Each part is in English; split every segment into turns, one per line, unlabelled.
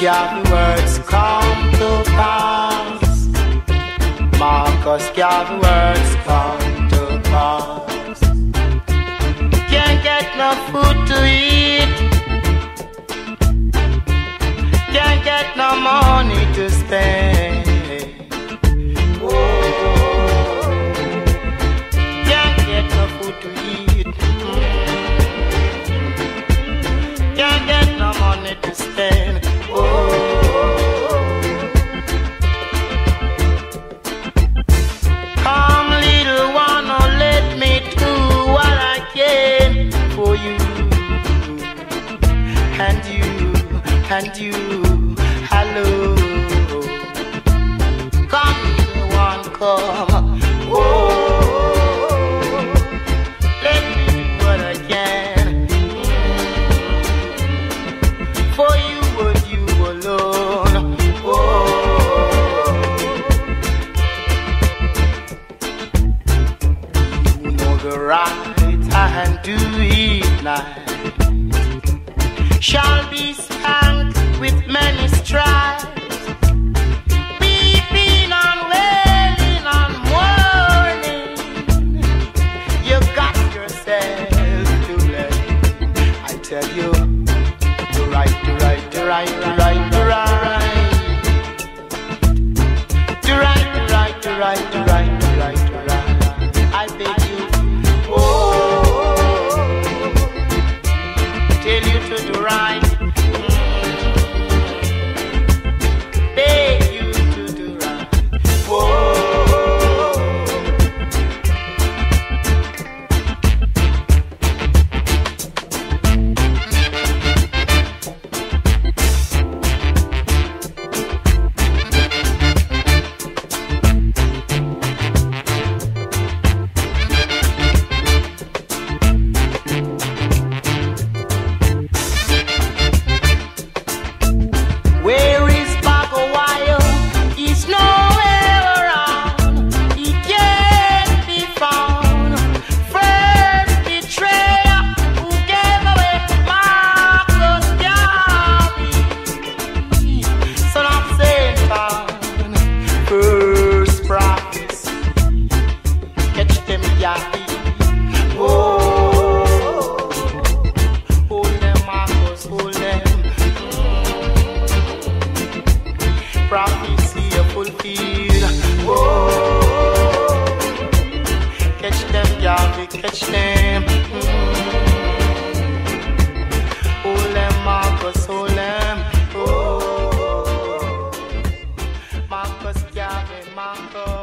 Garvey words come to pass. Marcus Garvey words come to pass. Can't get no food to eat. Can't get no money to spend. and the right hand do it night shall be spanked with many strides. Oh.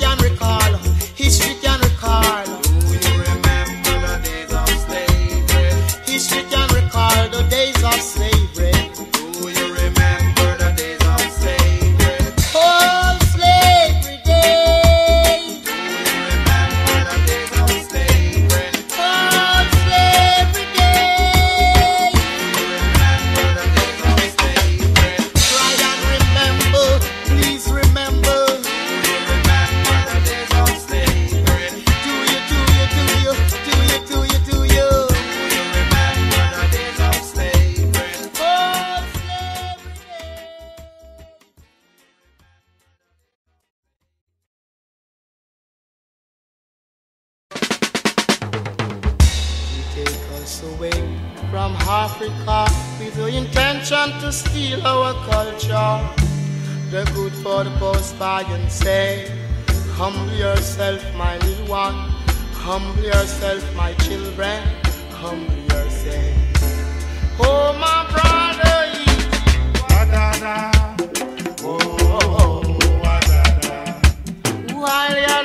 can recall. Africa with the intention to steal our culture. The good for the post by and say, Humble yourself, my little one. Humble yourself, my children. Humble yourself. Oh, my brother,
Wadada. Oh, oh, oh, Wadada.
While you're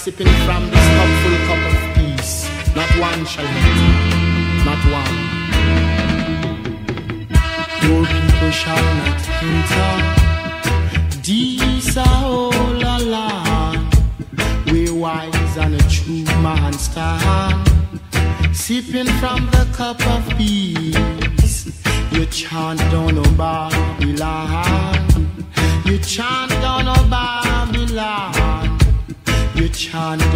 sipping from this cupful cup of peace. Not one shall empty, not one. Your people shall not enter. These are all a land where wise and a true man stand. Sipping from the cup of peace. You chant down a Babylon. You chant down a Babylon. Shana.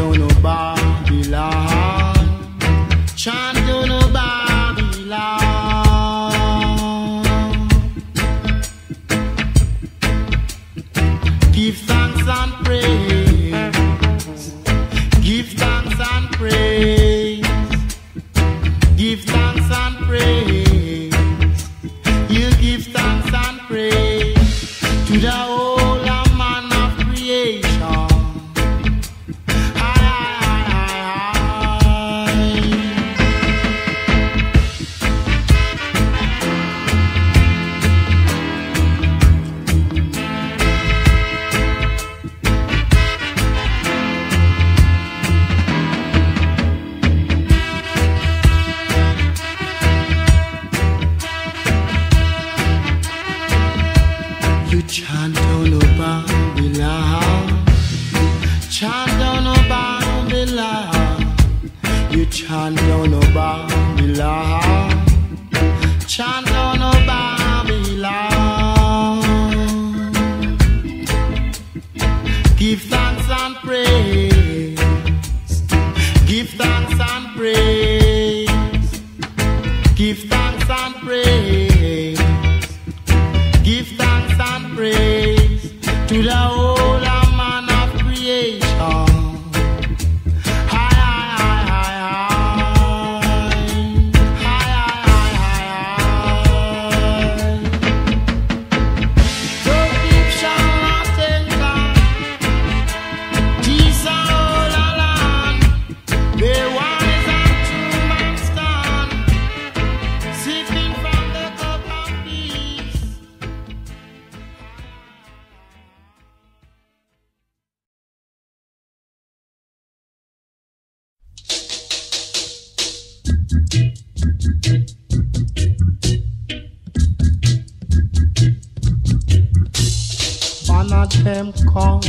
Them come,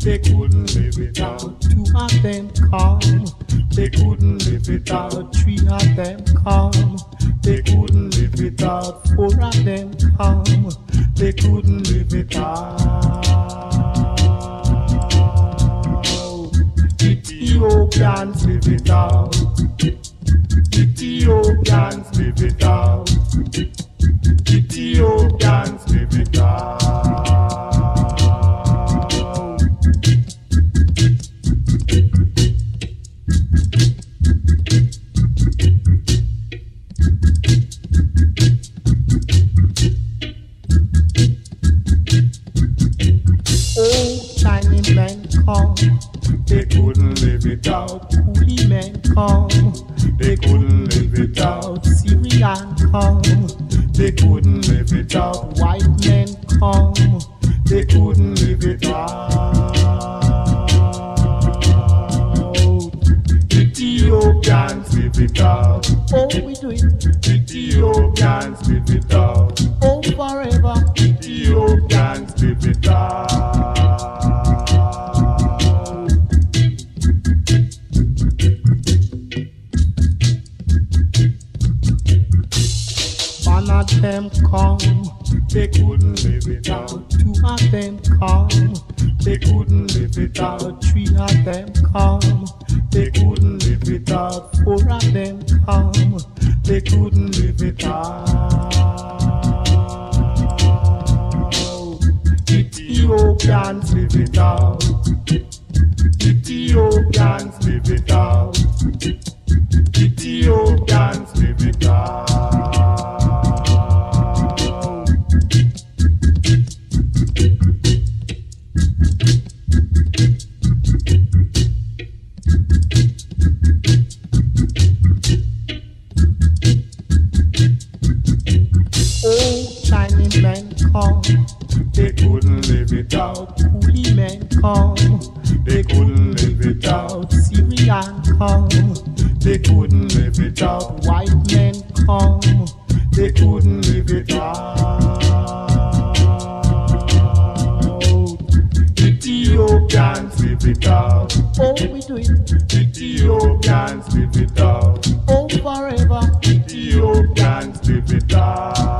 they couldn't live without. Two of them come, they couldn't live without. Three of them come, they couldn't live without. Four of them come, they couldn't live without. Ethiopians live without. Ethiopians live without. Ethiopians Live without. Oh, we do it. Ethiopians live without. Oh, forever. Ethiopians live without. One of them come, they couldn't live without. Two of them come, they couldn't live without. Three Ethiopians live without. Ethiopians live it Ethiopians they couldn't live without. White men come, they couldn't live without. Ethiopians live without. Oh, we do it. Ethiopians live without. Oh, forever. Ethiopians live without.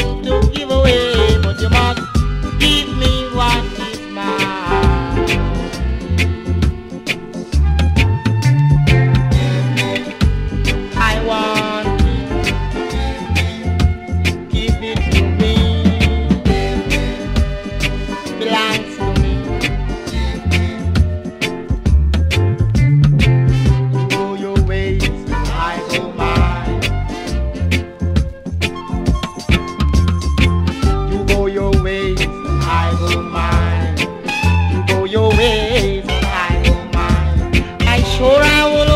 do. sure I will